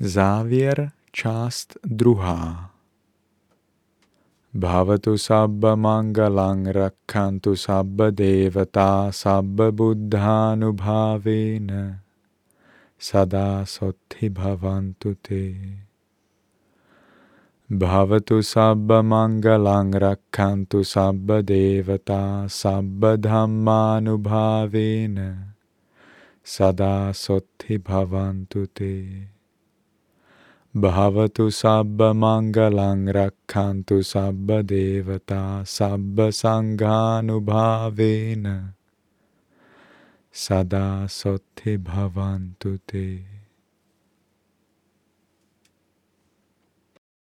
Závěr část druhá. Bhavatu sabba mangalang rakkantu sabba devata sabba buddhanubhavena sada sotti bhavantu te. Bhavatu sabba mangalang rakkantu sabba devata sabba dhammanubhavena sada sotti bhavantu te. Rakkantu sabba devata sabba sanghanubhavena sada sotti bhavantu te.